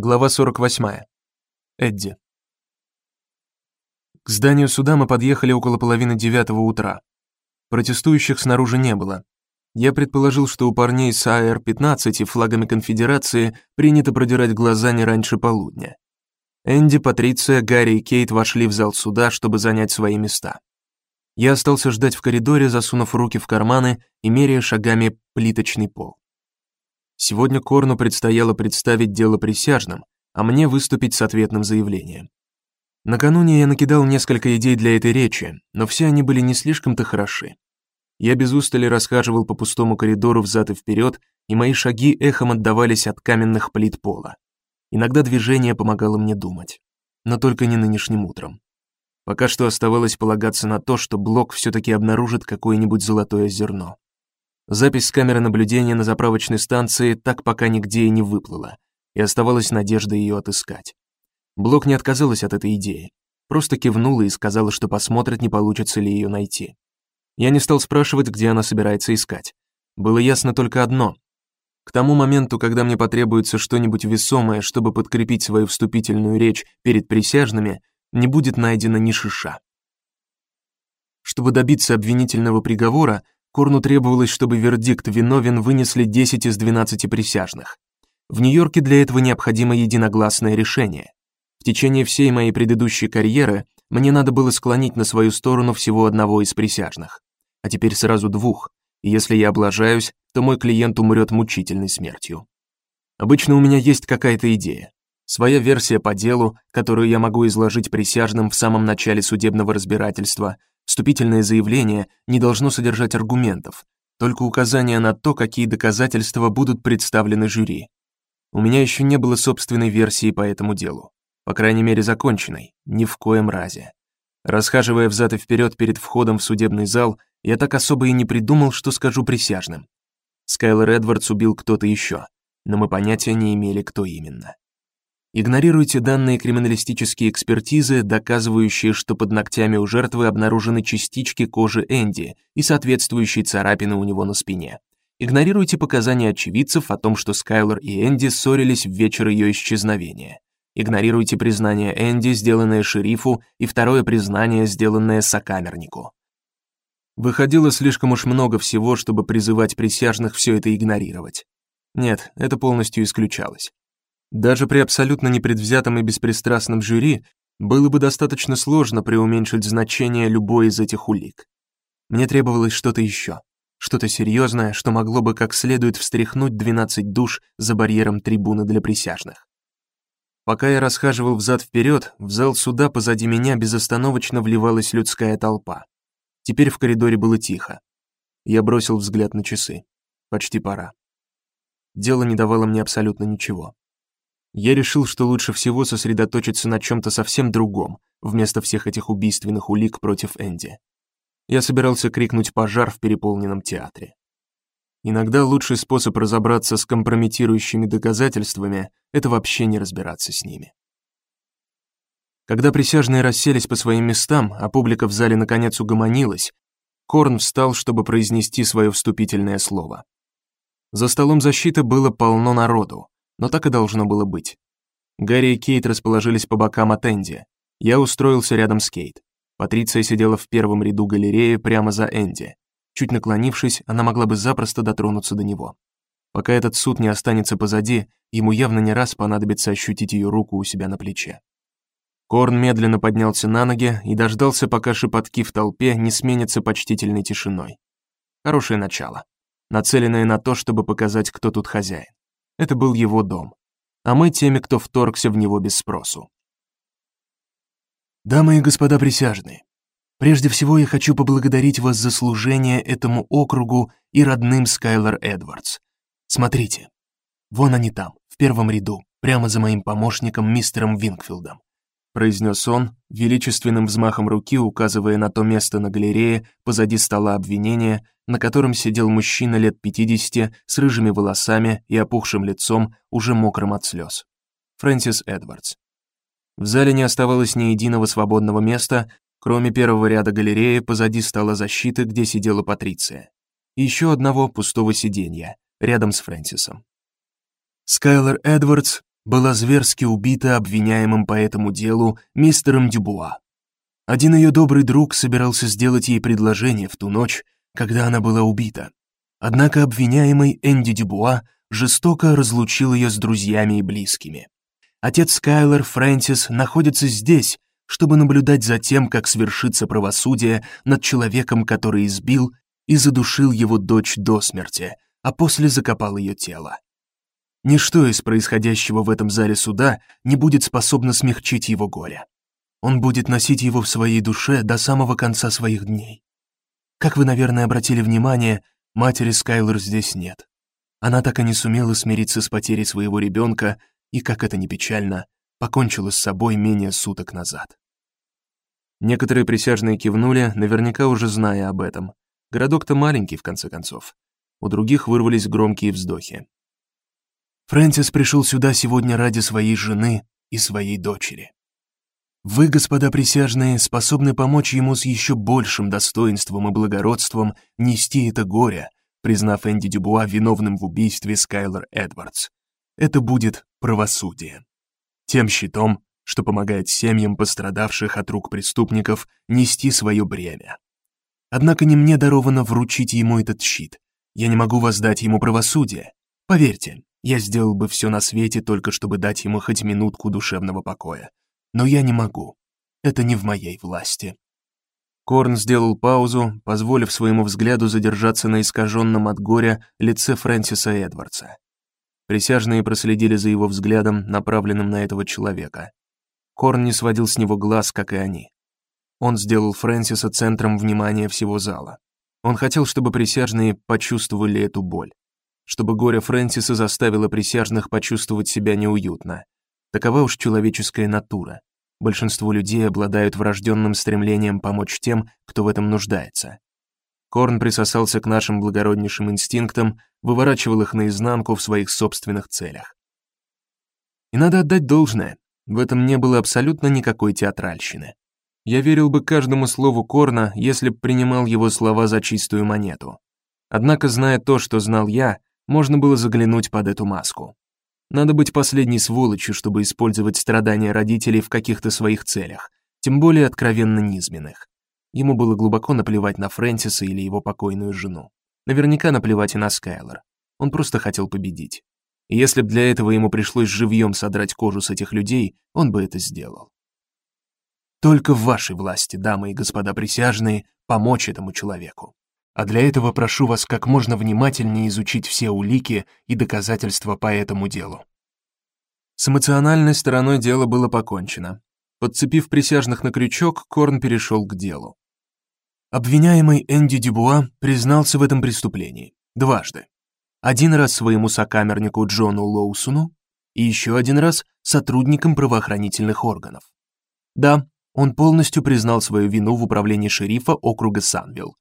Глава 48. Эдди. К зданию суда мы подъехали около половины девятого утра. Протестующих снаружи не было. Я предположил, что у парней с АР-15 и флагами конфедерации принято продирать глаза не раньше полудня. Энди, Патриция, Гарри и Кейт вошли в зал суда, чтобы занять свои места. Я остался ждать в коридоре, засунув руки в карманы и меряя шагами плиточный пол. Сегодня Корну предстояло представить дело присяжным, а мне выступить с ответным заявлением. Накануне я накидал несколько идей для этой речи, но все они были не слишком-то хороши. Я без устали расхаживал по пустому коридору взад и вперед, и мои шаги эхом отдавались от каменных плит пола. Иногда движение помогало мне думать, но только не нынешним утром. Пока что оставалось полагаться на то, что Блок все таки обнаружит какое-нибудь золотое зерно. Запись с камеры наблюдения на заправочной станции так пока нигде и не выплыла, и оставалась надежда ее отыскать. Блок не отказалась от этой идеи, просто кивнула и сказала, что посмотрит, не получится ли ее найти. Я не стал спрашивать, где она собирается искать. Было ясно только одно: к тому моменту, когда мне потребуется что-нибудь весомое, чтобы подкрепить свою вступительную речь перед присяжными, не будет найдено ни шиша. Чтобы добиться обвинительного приговора, Корну требовалось, чтобы вердикт виновен вынесли 10 из 12 присяжных. В Нью-Йорке для этого необходимо единогласное решение. В течение всей моей предыдущей карьеры мне надо было склонить на свою сторону всего одного из присяжных, а теперь сразу двух. И если я облажаюсь, то мой клиент умрет мучительной смертью. Обычно у меня есть какая-то идея, своя версия по делу, которую я могу изложить присяжным в самом начале судебного разбирательства, Вступительное заявление не должно содержать аргументов, только указания на то, какие доказательства будут представлены жюри. У меня еще не было собственной версии по этому делу, по крайней мере, законченной, ни в коем разе. Расхаживая взад и вперед перед входом в судебный зал, я так особо и не придумал, что скажу присяжным. Скайлер Эдвардс убил кто-то еще, но мы понятия не имели, кто именно. Игнорируйте данные криминалистические экспертизы, доказывающие, что под ногтями у жертвы обнаружены частички кожи Энди и соответствующие царапины у него на спине. Игнорируйте показания очевидцев о том, что Скайлер и Энди ссорились в вечер ее исчезновения. Игнорируйте признание Энди, сделанное шерифу, и второе признание, сделанное сокамернику. Выходило слишком уж много всего, чтобы призывать присяжных все это игнорировать. Нет, это полностью исключалось. Даже при абсолютно непредвзятом и беспристрастном жюри было бы достаточно сложно преуменьшить значение любой из этих улик. Мне требовалось что-то еще, что-то серьезное, что могло бы как следует встряхнуть 12 душ за барьером трибуны для присяжных. Пока я расхаживал взад вперед, в зал суда позади меня безостановочно вливалась людская толпа. Теперь в коридоре было тихо. Я бросил взгляд на часы. Почти пора. Дело не давало мне абсолютно ничего я решил, что лучше всего сосредоточиться на чем то совсем другом, вместо всех этих убийственных улик против Энди. Я собирался крикнуть пожар в переполненном театре. Иногда лучший способ разобраться с компрометирующими доказательствами это вообще не разбираться с ними. Когда присяжные расселись по своим местам, а публика в зале наконец угомонилась, Корн встал, чтобы произнести свое вступительное слово. За столом защиты было полно народу но так и должно было быть. Гарри и Кейт расположились по бокам от Энди. Я устроился рядом с Кейт. Патриция сидела в первом ряду галереи прямо за Энди. Чуть наклонившись, она могла бы запросто дотронуться до него. Пока этот суд не останется позади, ему явно не раз понадобится ощутить ее руку у себя на плече. Корн медленно поднялся на ноги и дождался, пока шепотки в толпе не сменятся почтительной тишиной. Хорошее начало, нацеленное на то, чтобы показать, кто тут хозяин. Это был его дом, а мы теми, кто вторгся в него без спросу. Дамы и господа присяжные, прежде всего я хочу поблагодарить вас за служение этому округу и родным Скайлер Эдвардс. Смотрите. Вон они там, в первом ряду, прямо за моим помощником мистером Винкфилдом произнес он, величественным взмахом руки указывая на то место на галерее позади стола обвинения, на котором сидел мужчина лет 50 с рыжими волосами и опухшим лицом, уже мокрым от слез. Фрэнсис Эдвардс. В зале не оставалось ни единого свободного места, кроме первого ряда галереи позади стола защиты, где сидела Патриция, и еще одного пустого сиденья рядом с Фрэнсисом. Скайлер Эдвардс была зверски убита обвиняемым по этому делу мистером Дюбуа. Один ее добрый друг собирался сделать ей предложение в ту ночь, когда она была убита. Однако обвиняемый Энди Дюбуа жестоко разлучил ее с друзьями и близкими. Отец Скайлер Фрэнсис находится здесь, чтобы наблюдать за тем, как свершится правосудие над человеком, который избил и задушил его дочь до смерти, а после закопал ее тело. Ничто из происходящего в этом зале суда не будет способно смягчить его горе. Он будет носить его в своей душе до самого конца своих дней. Как вы, наверное, обратили внимание, матери Скайлер здесь нет. Она так и не сумела смириться с потерей своего ребенка и, как это ни печально, покончила с собой менее суток назад. Некоторые присяжные кивнули, наверняка уже зная об этом. Городок-то маленький в конце концов. У других вырвались громкие вздохи. Фрэнсис пришел сюда сегодня ради своей жены и своей дочери. Вы, господа присяжные, способны помочь ему с еще большим достоинством и благородством нести это горе, признав Энди Дюбуа виновным в убийстве Скайлер Эдвардс. Это будет правосудие. Тем щитом, что помогает семьям пострадавших от рук преступников нести свое бремя. Однако не мне даровано вручить ему этот щит. Я не могу воздать ему правосудие. Поверьте, я сделал бы все на свете только чтобы дать ему хоть минутку душевного покоя но я не могу. Это не в моей власти. Корн сделал паузу, позволив своему взгляду задержаться на искаженном от горя лице Фрэнсиса Эдвардса. Присяжные проследили за его взглядом, направленным на этого человека. Корн не сводил с него глаз, как и они. Он сделал Фрэнсиса центром внимания всего зала. Он хотел, чтобы присяжные почувствовали эту боль, чтобы горе Фрэнсиса заставило присяжных почувствовать себя неуютно. Такова уж человеческая натура. Большинство людей обладают врожденным стремлением помочь тем, кто в этом нуждается. Корн присосался к нашим благороднейшим инстинктам, выворачивал их наизнанку в своих собственных целях. И надо отдать должное, в этом не было абсолютно никакой театральщины. Я верил бы каждому слову Корна, если б принимал его слова за чистую монету. Однако, зная то, что знал я, можно было заглянуть под эту маску. Надо быть последней сволочью, чтобы использовать страдания родителей в каких-то своих целях, тем более откровенно низменных. Ему было глубоко наплевать на Фрэнсиса или его покойную жену. Наверняка наплевать и на Скайлер. Он просто хотел победить. И если б для этого ему пришлось живьем содрать кожу с этих людей, он бы это сделал. Только в вашей власти, дамы и господа присяжные, помочь этому человеку а для этого прошу вас как можно внимательнее изучить все улики и доказательства по этому делу. С эмоциональной стороной дела было покончено. Подцепив присяжных на крючок, Корн перешел к делу. Обвиняемый Энди Дюбуа признался в этом преступлении дважды. Один раз своему сокамернику Джону Лоусону и еще один раз сотрудникам правоохранительных органов. Да, он полностью признал свою вину в управлении шерифа округа Санвилл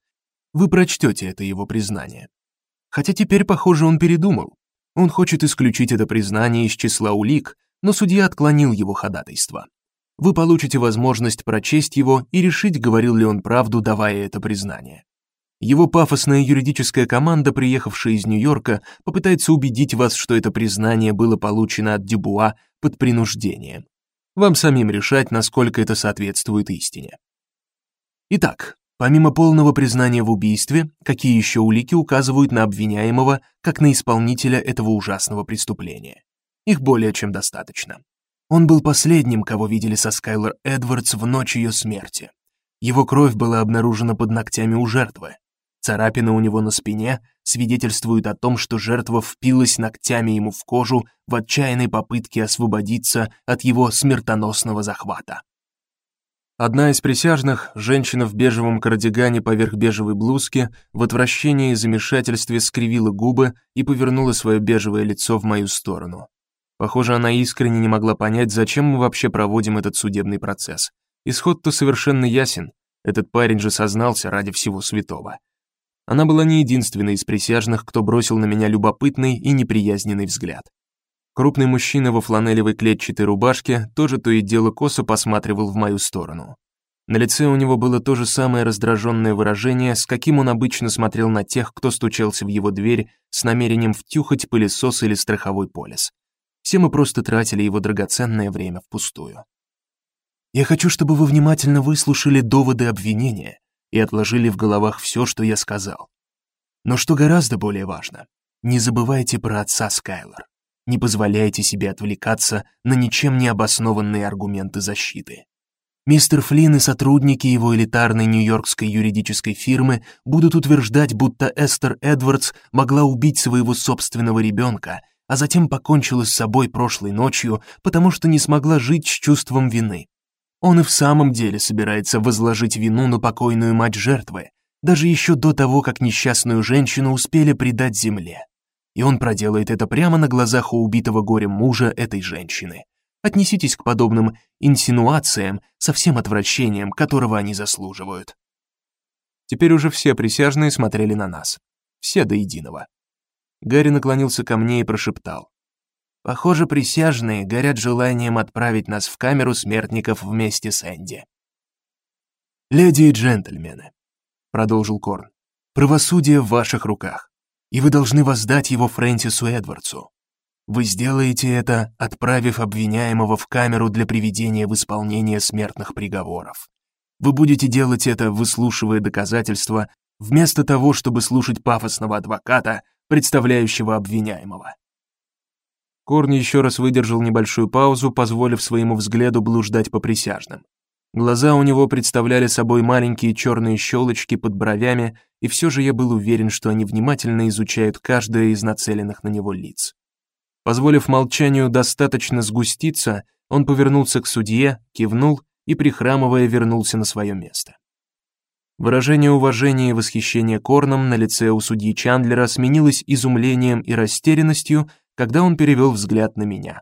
вы прочтете это его признание. Хотя теперь, похоже, он передумал. Он хочет исключить это признание из числа улик, но судья отклонил его ходатайство. Вы получите возможность прочесть его и решить, говорил ли он правду, давая это признание. Его пафосная юридическая команда, приехавшая из Нью-Йорка, попытается убедить вас, что это признание было получено от Дюбуа под принуждением. Вам самим решать, насколько это соответствует истине. Итак, Помимо полного признания в убийстве, какие еще улики указывают на обвиняемого как на исполнителя этого ужасного преступления? Их более чем достаточно. Он был последним, кого видели со Скайлер Эдвардс в ночь ее смерти. Его кровь была обнаружена под ногтями у жертвы. Царапины у него на спине свидетельствуют о том, что жертва впилась ногтями ему в кожу в отчаянной попытке освободиться от его смертоносного захвата. Одна из присяжных, женщина в бежевом кардигане поверх бежевой блузки, в отвращении и замешательстве скривила губы и повернула свое бежевое лицо в мою сторону. Похоже, она искренне не могла понять, зачем мы вообще проводим этот судебный процесс. Исход-то совершенно ясен. Этот парень же сознался ради всего святого. Она была не единственной из присяжных, кто бросил на меня любопытный и неприязненный взгляд. Крупный мужчина во фланелевой клетчатой рубашке тоже то и дело косо посматривал в мою сторону. На лице у него было то же самое раздраженное выражение, с каким он обычно смотрел на тех, кто стучался в его дверь с намерением втюхать пылесос или страховой полис. все мы просто тратили его драгоценное время впустую. Я хочу, чтобы вы внимательно выслушали доводы обвинения и отложили в головах все, что я сказал. Но что гораздо более важно, не забывайте про отца Скайлор. Не позволяйте себе отвлекаться на ничем не обоснованные аргументы защиты. Мистер Флинн и сотрудники его элитарной нью-йоркской юридической фирмы будут утверждать, будто Эстер Эдвардс могла убить своего собственного ребенка, а затем покончила с собой прошлой ночью, потому что не смогла жить с чувством вины. Он и в самом деле собирается возложить вину на покойную мать жертвы, даже еще до того, как несчастную женщину успели предать земле. И он проделает это прямо на глазах у убитого горем мужа этой женщины. Отнеситесь к подобным инсинуациям со всем отвращением, которого они заслуживают. Теперь уже все присяжные смотрели на нас. Все до единого. Гарри наклонился ко мне и прошептал: "Похоже, присяжные горят желанием отправить нас в камеру смертников вместе с Энди". "Леди и джентльмены", продолжил Корн. "Правосудие в ваших руках, и вы должны воздать его Фрэнсису Эдвардсу. Вы сделаете это, отправив обвиняемого в камеру для приведения в исполнение смертных приговоров. Вы будете делать это, выслушивая доказательства, вместо того, чтобы слушать пафосного адвоката, представляющего обвиняемого. Корни еще раз выдержал небольшую паузу, позволив своему взгляду блуждать по присяжным. Глаза у него представляли собой маленькие черные щелочки под бровями, и все же я был уверен, что они внимательно изучают каждое из нацеленных на него лиц. Позволив молчанию достаточно сгуститься, он повернулся к судье, кивнул и прихрамывая вернулся на свое место. Выражение уважения и восхищения Корном на лице у судьи Чандлера сменилось изумлением и растерянностью, когда он перевел взгляд на меня.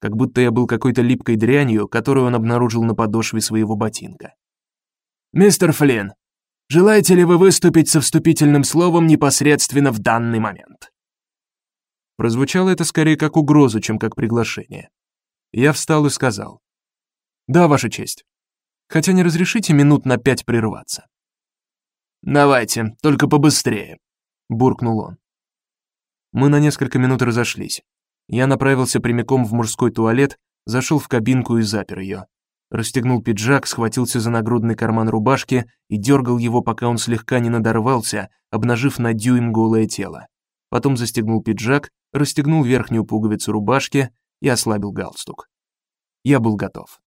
Как будто я был какой-то липкой дрянью, которую он обнаружил на подошве своего ботинка. Мистер Флинн, желаете ли вы выступить со вступительным словом непосредственно в данный момент? Прозвучало это скорее как угроза, чем как приглашение. Я встал и сказал: "Да, ваша честь. Хотя не разрешите минут на пять прерваться". "Давайте, только побыстрее", буркнул он. Мы на несколько минут разошлись. Я направился прямиком в мужской туалет, зашел в кабинку и запер ее. Расстегнул пиджак, схватился за нагрудный карман рубашки и дергал его, пока он слегка не надорвался, обнажив на дюйм голое тело. Потом застегнул пиджак расстегнул верхнюю пуговицу рубашки и ослабил галстук. Я был готов.